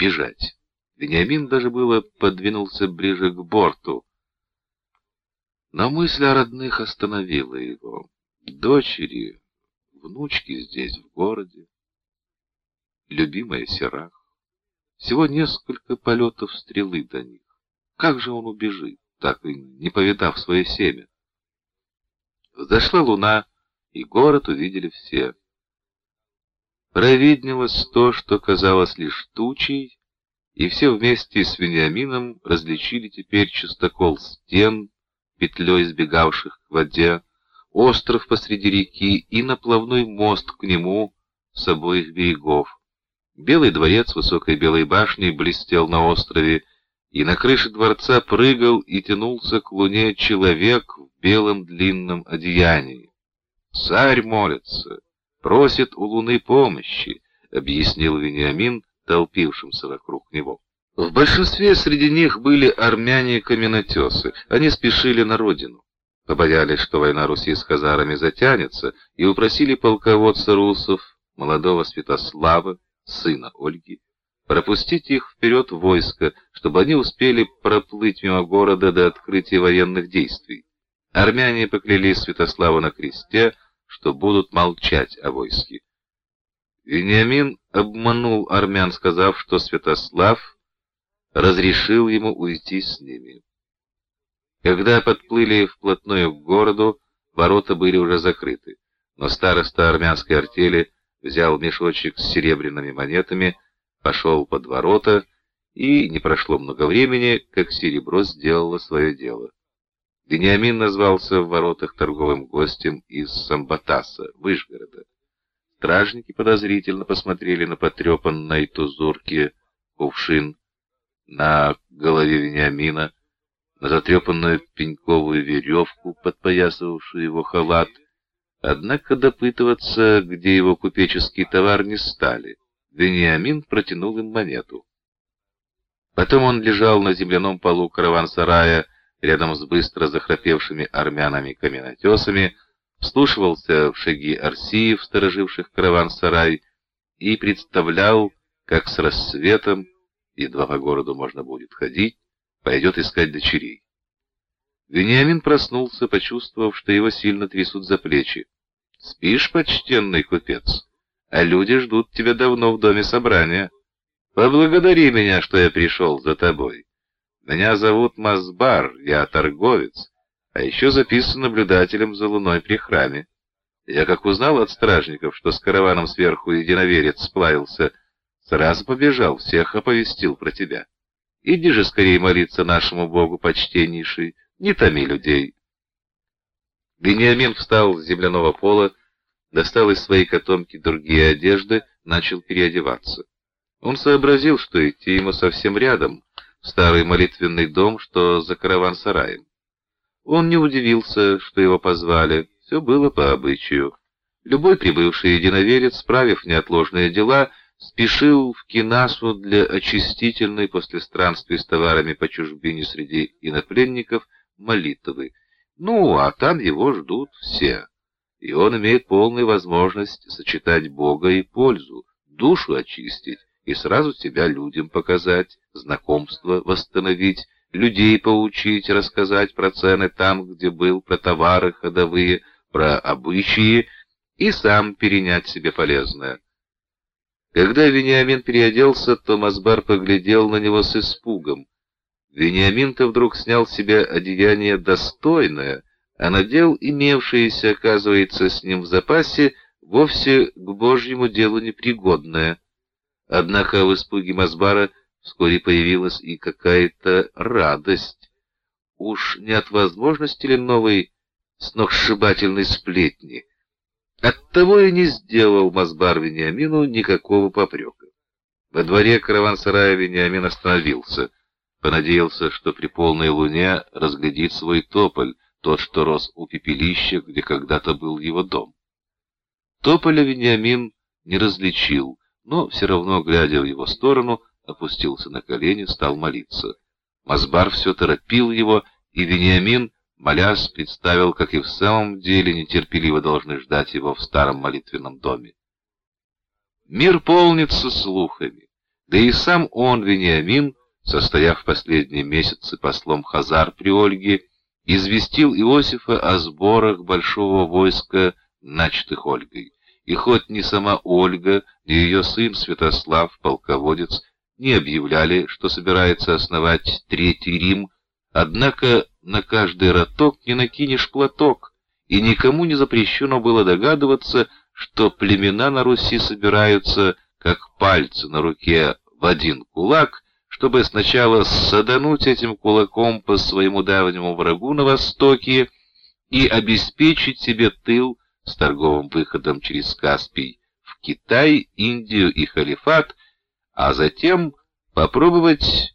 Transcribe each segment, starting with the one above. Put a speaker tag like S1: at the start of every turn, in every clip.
S1: бежать. Вениамин даже было подвинулся ближе к борту, но мысль о родных остановила его. Дочери, внучки здесь, в городе, любимая Серах. Всего несколько полетов стрелы до них. Как же он убежит, так и не повидав свое семя? Взошла луна, и город увидели все. Провиднилось то, что казалось лишь тучей, и все вместе с Вениамином различили теперь частокол стен, петлей сбегавших к воде, остров посреди реки и наплавной мост к нему с обоих берегов. Белый дворец высокой белой башней блестел на острове, и на крыше дворца прыгал и тянулся к луне человек в белом длинном одеянии. «Царь молится, просит у луны помощи», — объяснил Вениамин толпившимся вокруг него. В большинстве среди них были армяне-каменотесы. Они спешили на родину. Побоялись, что война Руси с хазарами затянется, и упросили полководца русов, молодого Святослава, сына Ольги, пропустить их вперед войско, чтобы они успели проплыть мимо города до открытия военных действий. Армяне поклялись Святославу на кресте, что будут молчать о войске. Вениамин обманул армян, сказав, что Святослав разрешил ему уйти с ними. Когда подплыли вплотную к городу, ворота были уже закрыты, но староста армянской артели взял мешочек с серебряными монетами, пошел под ворота, и не прошло много времени, как серебро сделало свое дело. Вениамин назвался в воротах торговым гостем из Самбатаса, Вышгорода. Стражники подозрительно посмотрели на потрепанной тузурке кувшин, на голове Вениамина, на затрепанную пеньковую веревку, подпоясывавшую его халат. Однако допытываться, где его купеческий товар, не стали. Вениамин протянул им монету. Потом он лежал на земляном полу караван-сарая, рядом с быстро захрапевшими армянами-каменотесами, вслушивался в шаги арсиев, стороживших караван-сарай, и представлял, как с рассветом едва по городу можно будет ходить, пойдет искать дочерей. Вениамин проснулся, почувствовав, что его сильно трясут за плечи. «Спишь, почтенный купец? А люди ждут тебя давно в доме собрания. Поблагодари меня, что я пришел за тобой. Меня зовут Мазбар, я торговец, а еще записан наблюдателем за луной при храме. Я как узнал от стражников, что с караваном сверху единоверец сплавился, Сразу побежал, всех оповестил про тебя. Иди же скорее молиться нашему Богу, почтеннейший, не томи людей. Бениамин встал с земляного пола, достал из своей котомки другие одежды, начал переодеваться. Он сообразил, что идти ему совсем рядом, старый молитвенный дом, что за караван-сараем. Он не удивился, что его позвали, все было по обычаю. Любой прибывший единоверец, справив неотложные дела, спешил в Кинасу для очистительной после странствий с товарами по чужбине среди инопленников молитвы. Ну, а там его ждут все. И он имеет полную возможность сочетать Бога и пользу, душу очистить и сразу себя людям показать, знакомство восстановить, людей поучить, рассказать про цены там, где был, про товары ходовые, про обычаи и сам перенять себе полезное. Когда Вениамин переоделся, то Мазбар поглядел на него с испугом. Вениамин-то вдруг снял с себя одеяние достойное, а надел имевшееся, оказывается, с ним в запасе, вовсе к божьему делу непригодное. Однако в испуге Мазбара вскоре появилась и какая-то радость. Уж не от возможности ли новой сногсшибательной сплетни? Оттого и не сделал Мазбар Вениамину никакого попрека. Во дворе караван-сарая Вениамин остановился, понадеялся, что при полной луне разглядит свой тополь, тот, что рос у пепелища, где когда-то был его дом. Тополя Вениамин не различил, но все равно, глядя в его сторону, опустился на колени, стал молиться. Мазбар все торопил его, и Вениамин Молясь, представил, как и в самом деле нетерпеливо должны ждать его в старом молитвенном доме. Мир полнится слухами. Да и сам он, Вениамин, состояв в последние месяцы послом Хазар при Ольге, известил Иосифа о сборах большого войска, начатых Ольгой. И хоть ни сама Ольга, ни ее сын Святослав, полководец, не объявляли, что собирается основать Третий Рим, однако на каждый роток не накинешь платок, и никому не запрещено было догадываться, что племена на Руси собираются, как пальцы на руке, в один кулак, чтобы сначала садануть этим кулаком по своему давнему врагу на востоке и обеспечить себе тыл с торговым выходом через Каспий в Китай, Индию и Халифат, а затем попробовать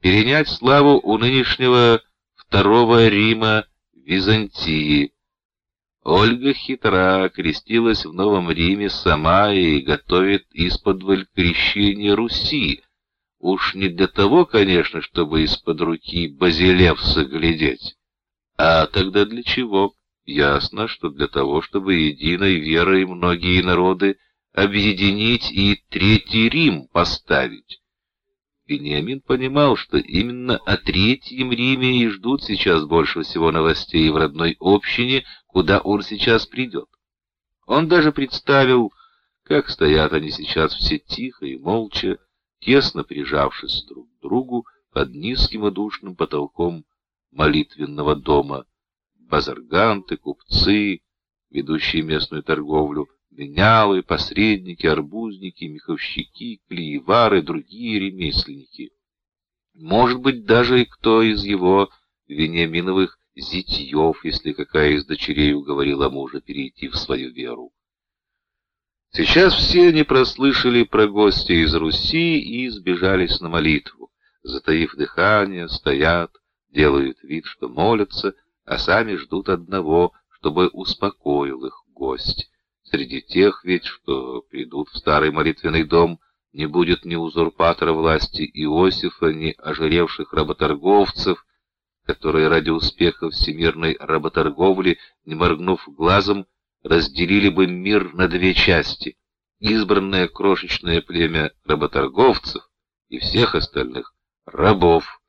S1: перенять славу у нынешнего Второго Рима Византии. Ольга хитра, крестилась в Новом Риме сама и готовит из-под крещение Руси. Уж не для того, конечно, чтобы из-под руки Базилевса глядеть. А тогда для чего? Ясно, что для того, чтобы единой верой многие народы объединить и Третий Рим поставить. Вениамин понимал, что именно о Третьем Риме и ждут сейчас больше всего новостей в родной общине, куда он сейчас придет. Он даже представил, как стоят они сейчас все тихо и молча, тесно прижавшись друг к другу под низким и душным потолком молитвенного дома. Базарганты, купцы, ведущие местную торговлю, менялы, посредники, арбузники, меховщики, клеевары, другие ремесленники. Может быть, даже и кто из его Вениаминовых зятьев, если какая из дочерей уговорила мужа перейти в свою веру. Сейчас все они прослышали про гостя из Руси и сбежались на молитву. Затаив дыхание, стоят, делают вид, что молятся, а сами ждут одного, чтобы успокоил их гость. Среди тех ведь, что придут в старый молитвенный дом, не будет ни узурпатора власти Иосифа, ни ожиревших работорговцев, которые ради успеха всемирной работорговли, не моргнув глазом, разделили бы мир на две части — избранное крошечное племя работорговцев и всех остальных рабов.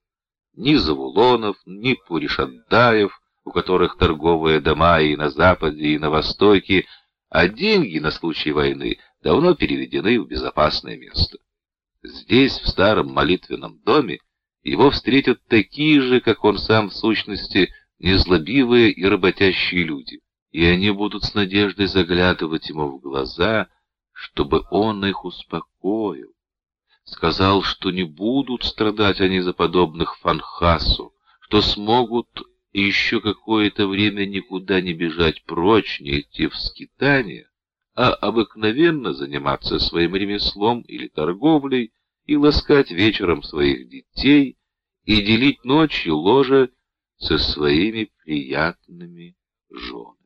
S1: Ни Завулонов, ни Пуришаддаев, у которых торговые дома и на западе, и на востоке — а деньги на случай войны давно переведены в безопасное место. Здесь, в старом молитвенном доме, его встретят такие же, как он сам в сущности, незлобивые и работящие люди, и они будут с надеждой заглядывать ему в глаза, чтобы он их успокоил. Сказал, что не будут страдать они за подобных Фанхасу, что смогут и еще какое-то время никуда не бежать прочь, не идти в скитание, а обыкновенно заниматься своим ремеслом или торговлей и ласкать вечером своих детей и делить ночью ложе со своими приятными женами.